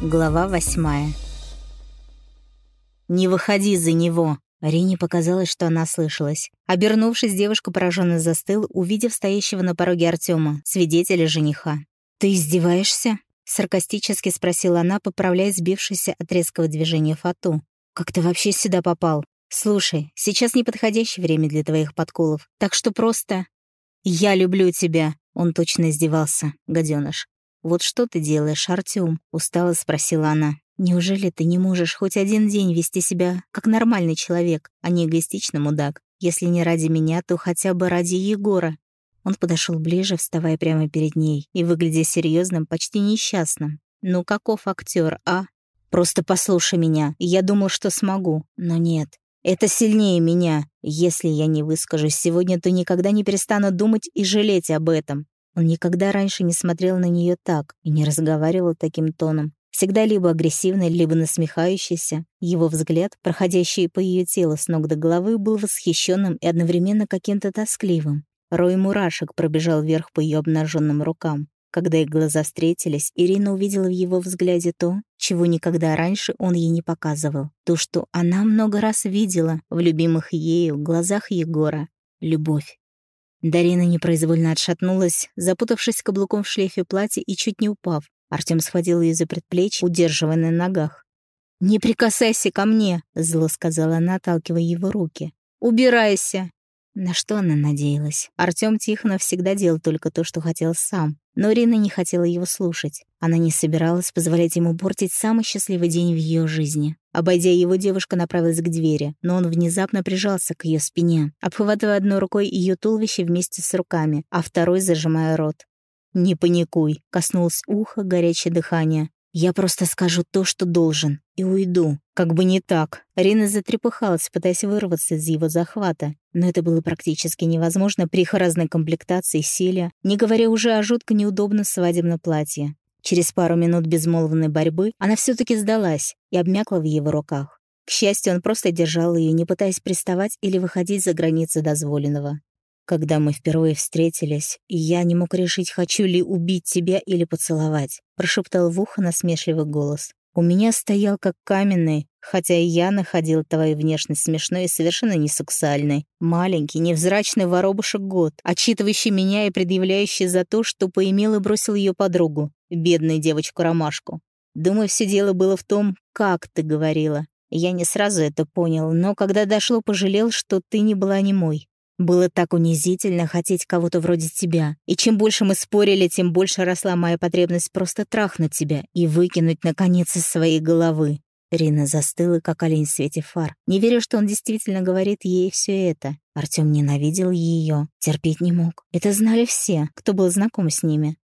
Глава восьмая. «Не выходи за него!» Арине показалось, что она слышалась. Обернувшись, девушка пораженно застыла, увидев стоящего на пороге Артема, свидетеля жениха. «Ты издеваешься?» — саркастически спросила она, поправляя сбившийся от резкого движения фату. «Как ты вообще сюда попал? Слушай, сейчас неподходящее время для твоих подколов, так что просто...» «Я люблю тебя!» — он точно издевался, гаденыш. «Вот что ты делаешь, Артём?» — устало спросила она. «Неужели ты не можешь хоть один день вести себя как нормальный человек, а не эгоистичный мудак? Если не ради меня, то хотя бы ради Егора». Он подошел ближе, вставая прямо перед ней и выглядя серьезным, почти несчастным. «Ну каков актер, а? Просто послушай меня, я думал, что смогу, но нет. Это сильнее меня. Если я не выскажусь сегодня, то никогда не перестану думать и жалеть об этом. Он никогда раньше не смотрел на нее так и не разговаривал таким тоном. Всегда либо агрессивный, либо насмехающийся. Его взгляд, проходящий по ее телу с ног до головы, был восхищенным и одновременно каким-то тоскливым. Рой мурашек пробежал вверх по ее обнаженным рукам. Когда их глаза встретились, Ирина увидела в его взгляде то, чего никогда раньше он ей не показывал. То, что она много раз видела в любимых ею глазах Егора. Любовь. Дарина непроизвольно отшатнулась, запутавшись каблуком в шлейфе платья и чуть не упав. Артём схватил её за предплечье, удерживая на ногах. «Не прикасайся ко мне!» — зло сказала она, отталкивая его руки. «Убирайся!» На что она надеялась? Артём Тихонов всегда делал только то, что хотел сам. Но Рина не хотела его слушать. Она не собиралась позволять ему портить самый счастливый день в ее жизни. Обойдя его, девушка направилась к двери, но он внезапно прижался к ее спине, обхватывая одной рукой ее туловище вместе с руками, а второй зажимая рот. «Не паникуй», — коснулось уха горячее дыхание. Я просто скажу то, что должен, и уйду. Как бы не так. Рина затрепыхалась, пытаясь вырваться из его захвата. Но это было практически невозможно при их разной комплектации силе, не говоря уже о жутко неудобном свадебном платье. Через пару минут безмолвной борьбы она все таки сдалась и обмякла в его руках. К счастью, он просто держал ее, не пытаясь приставать или выходить за границы дозволенного. Когда мы впервые встретились, я не мог решить, хочу ли убить тебя или поцеловать, прошептал в ухо насмешливый голос. У меня стоял как каменный, хотя и я находил твою внешность смешной и совершенно не сексуальной. Маленький, невзрачный воробушек год, отчитывающий меня и предъявляющий за то, что поимел и бросил ее подругу, бедную девочку-ромашку. Думаю, все дело было в том, как ты говорила. Я не сразу это понял, но когда дошло, пожалел, что ты не была не мой. Было так унизительно хотеть кого-то вроде тебя. И чем больше мы спорили, тем больше росла моя потребность просто трахнуть тебя и выкинуть, наконец, из своей головы. Рина застыла, как олень в свете фар, не веря, что он действительно говорит ей все это. Артём ненавидел ее, терпеть не мог. Это знали все, кто был знаком с ними.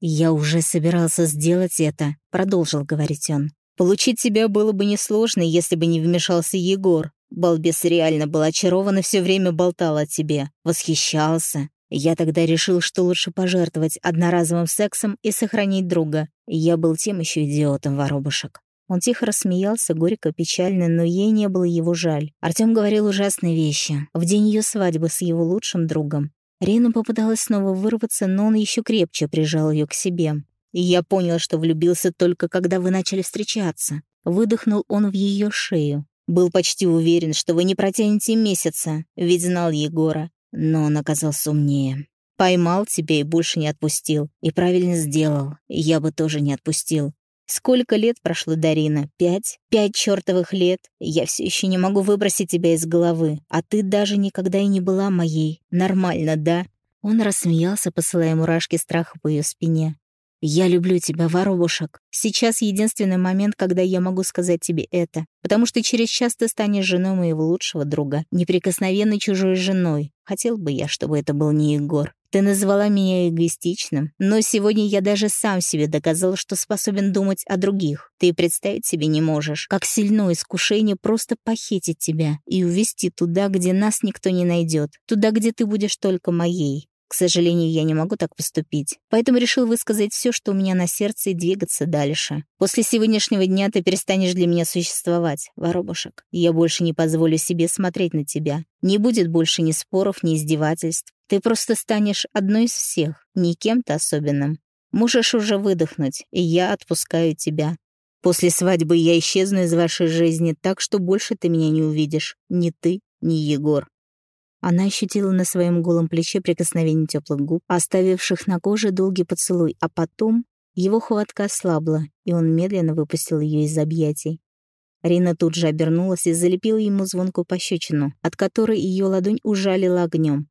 «Я уже собирался сделать это», — продолжил говорить он. «Получить тебя было бы несложно, если бы не вмешался Егор. Балбес реально был очарован и все время болтал о тебе, восхищался. Я тогда решил, что лучше пожертвовать одноразовым сексом и сохранить друга. Я был тем еще идиотом, воробушек. Он тихо рассмеялся, горько, печально, но ей не было его жаль. Артём говорил ужасные вещи. В день ее свадьбы с его лучшим другом. Рина попыталась снова вырваться, но он еще крепче прижал ее к себе. Я понял, что влюбился только когда вы начали встречаться. Выдохнул он в ее шею. Был почти уверен, что вы не протянете месяца, ведь знал Егора. Но он оказался умнее. Поймал тебя и больше не отпустил. И правильно сделал. Я бы тоже не отпустил. Сколько лет прошло, Дарина? Пять? Пять чертовых лет? Я все еще не могу выбросить тебя из головы. А ты даже никогда и не была моей. Нормально, да? Он рассмеялся, посылая мурашки страха по ее спине. «Я люблю тебя, воробушек. Сейчас единственный момент, когда я могу сказать тебе это, потому что через час ты станешь женой моего лучшего друга, неприкосновенной чужой женой. Хотел бы я, чтобы это был не Егор. Ты назвала меня эгоистичным, но сегодня я даже сам себе доказал, что способен думать о других. Ты представить себе не можешь, как сильно искушение просто похитить тебя и увести туда, где нас никто не найдет, туда, где ты будешь только моей. К сожалению, я не могу так поступить. Поэтому решил высказать все, что у меня на сердце, и двигаться дальше. После сегодняшнего дня ты перестанешь для меня существовать, воробушек. Я больше не позволю себе смотреть на тебя. Не будет больше ни споров, ни издевательств. Ты просто станешь одной из всех, не кем-то особенным. Можешь уже выдохнуть, и я отпускаю тебя. После свадьбы я исчезну из вашей жизни, так что больше ты меня не увидишь. Ни ты, ни Егор». Она ощутила на своем голом плече прикосновение теплых губ, оставивших на коже долгий поцелуй, а потом его хватка ослабла, и он медленно выпустил ее из объятий. Рина тут же обернулась и залепила ему звонкую пощечину, от которой ее ладонь ужалила огнем.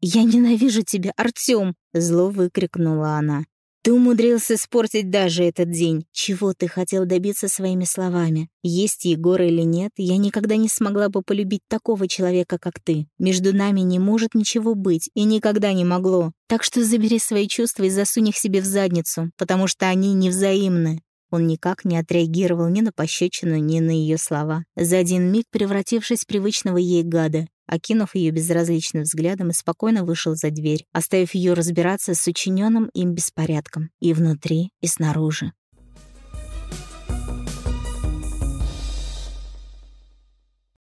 «Я ненавижу тебя, Артём!» — зло выкрикнула она. Ты умудрился испортить даже этот день. Чего ты хотел добиться своими словами? Есть Егор или нет, я никогда не смогла бы полюбить такого человека, как ты. Между нами не может ничего быть и никогда не могло. Так что забери свои чувства и засунь их себе в задницу, потому что они невзаимны. Он никак не отреагировал ни на пощечину, ни на ее слова. За один миг превратившись в привычного ей гада, окинув ее безразличным взглядом и спокойно вышел за дверь, оставив ее разбираться с учиненным им беспорядком и внутри, и снаружи.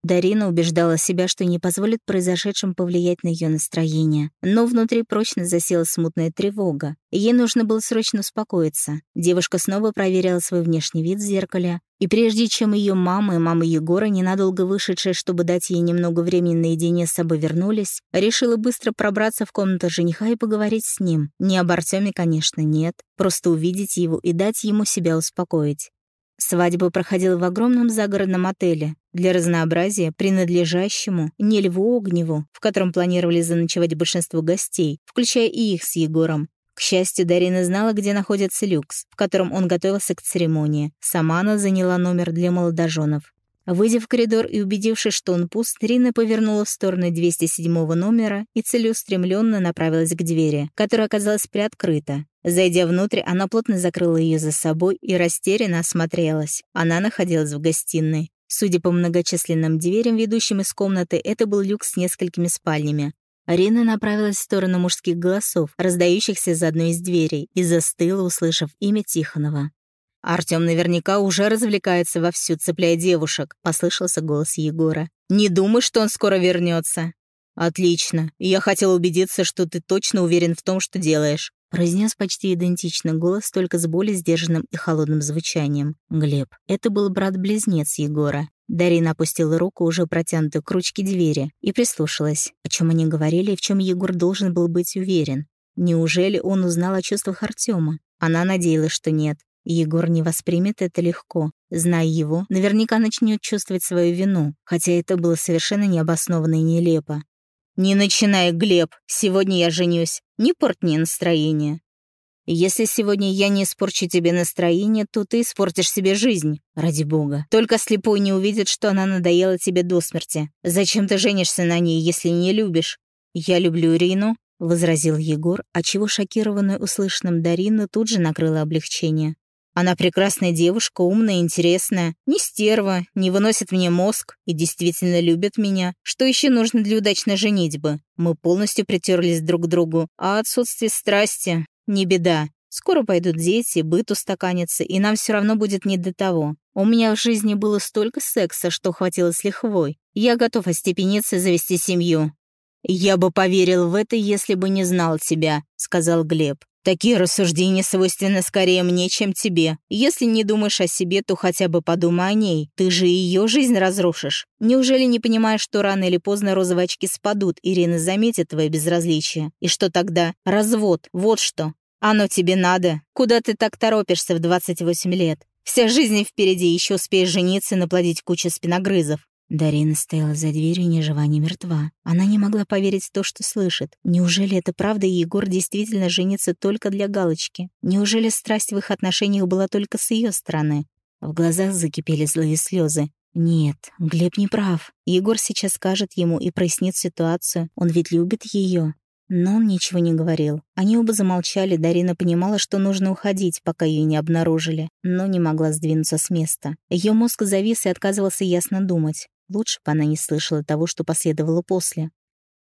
Дарина убеждала себя, что не позволит произошедшему повлиять на ее настроение. Но внутри прочно засела смутная тревога. Ей нужно было срочно успокоиться. Девушка снова проверяла свой внешний вид в зеркале. И прежде чем ее мама и мама Егора, ненадолго вышедшие, чтобы дать ей немного времени наедине с собой вернулись, решила быстро пробраться в комнату жениха и поговорить с ним. Не об Артеме, конечно, нет. Просто увидеть его и дать ему себя успокоить. Свадьба проходила в огромном загородном отеле, для разнообразия принадлежащему не Льву Огневу, в котором планировали заночевать большинство гостей, включая и их с Егором. К счастью, Дарина знала, где находится люкс, в котором он готовился к церемонии. Сама она заняла номер для молодоженов. Выйдя в коридор и убедившись, что он пуст, Рина повернула в сторону 207 номера и целеустремленно направилась к двери, которая оказалась приоткрыта. Зайдя внутрь, она плотно закрыла ее за собой и растерянно осмотрелась. Она находилась в гостиной. Судя по многочисленным дверям, ведущим из комнаты, это был люк с несколькими спальнями. Арина направилась в сторону мужских голосов, раздающихся из одной из дверей, и застыла, услышав имя Тихонова. «Артём наверняка уже развлекается вовсю, цепляя девушек», — послышался голос Егора. «Не думай, что он скоро вернется. «Отлично. Я хотел убедиться, что ты точно уверен в том, что делаешь», — произнес почти идентичный голос, только с более сдержанным и холодным звучанием. Глеб. Это был брат-близнец Егора. Дарина опустила руку, уже протянутую к ручке двери, и прислушалась, о чем они говорили и в чем Егор должен был быть уверен. Неужели он узнал о чувствах Артема? Она надеялась, что нет. Егор не воспримет это легко. Зная его, наверняка начнет чувствовать свою вину, хотя это было совершенно необоснованно и нелепо. «Не начинай, Глеб, сегодня я женюсь. Не порт мне настроение». «Если сегодня я не испорчу тебе настроение, то ты испортишь себе жизнь, ради бога. Только слепой не увидит, что она надоела тебе до смерти. Зачем ты женишься на ней, если не любишь?» «Я люблю Рину», — возразил Егор, отчего шокированную услышанным Дарина тут же накрыла облегчение. Она прекрасная девушка, умная, интересная, не стерва, не выносит мне мозг и действительно любит меня. Что еще нужно для удачной женитьбы? Мы полностью притерлись друг к другу, а отсутствие страсти — не беда. Скоро пойдут дети, быт устаканится, и нам все равно будет не до того. У меня в жизни было столько секса, что хватило с лихвой. Я готов остепениться и завести семью. «Я бы поверил в это, если бы не знал тебя», — сказал Глеб. Такие рассуждения свойственны скорее мне, чем тебе. Если не думаешь о себе, то хотя бы подумай о ней. Ты же ее жизнь разрушишь. Неужели не понимаешь, что рано или поздно розовые очки спадут, Ирина заметит твое безразличие? И что тогда? Развод. Вот что. Оно тебе надо. Куда ты так торопишься в 28 лет? Вся жизнь впереди, еще успеешь жениться и наплодить кучу спиногрызов. Дарина стояла за дверью ни жива, ни мертва. Она не могла поверить в то, что слышит. Неужели это правда, и Егор действительно женится только для галочки? Неужели страсть в их отношениях была только с ее стороны? В глазах закипели злые слезы. Нет, Глеб не прав. Егор сейчас скажет ему и прояснит ситуацию. Он ведь любит ее. Но он ничего не говорил. Они оба замолчали, Дарина понимала, что нужно уходить, пока ее не обнаружили, но не могла сдвинуться с места. Ее мозг завис и отказывался ясно думать. Лучше бы она не слышала того, что последовало после.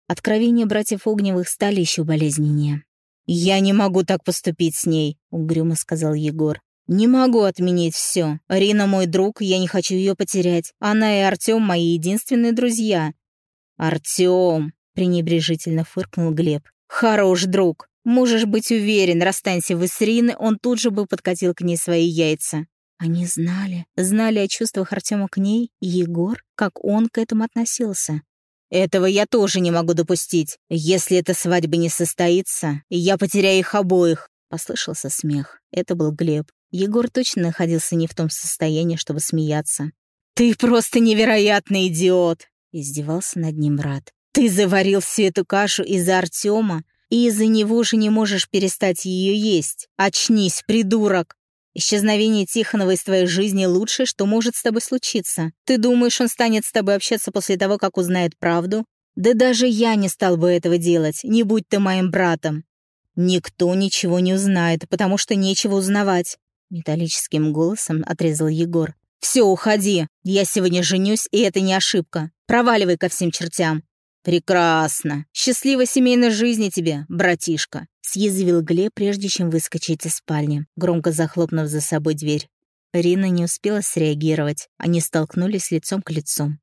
Откровения братьев Огневых стали еще болезненнее. «Я не могу так поступить с ней», — угрюмо сказал Егор. «Не могу отменить все. Рина мой друг, я не хочу ее потерять. Она и Артем мои единственные друзья». «Артем», — пренебрежительно фыркнул Глеб. «Хорош друг. Можешь быть уверен, расстанься вы с Риной, он тут же бы подкатил к ней свои яйца. Они знали, знали о чувствах Артема к ней, и Егор, как он к этому относился. «Этого я тоже не могу допустить. Если эта свадьба не состоится, я потеряю их обоих», — послышался смех. Это был Глеб. Егор точно находился не в том состоянии, чтобы смеяться. «Ты просто невероятный идиот!» — издевался над ним брат. «Ты заварил всю эту кашу из-за Артема, и из-за него же не можешь перестать ее есть. Очнись, придурок!» Исчезновение Тихонова из твоей жизни лучшее, что может с тобой случиться. Ты думаешь, он станет с тобой общаться после того, как узнает правду? Да даже я не стал бы этого делать, не будь ты моим братом. Никто ничего не узнает, потому что нечего узнавать. Металлическим голосом отрезал Егор. «Все, уходи. Я сегодня женюсь, и это не ошибка. Проваливай ко всем чертям». «Прекрасно. Счастливой семейной жизни тебе, братишка», — съязвил Глеб, прежде чем выскочить из спальни, громко захлопнув за собой дверь. Рина не успела среагировать. Они столкнулись лицом к лицу.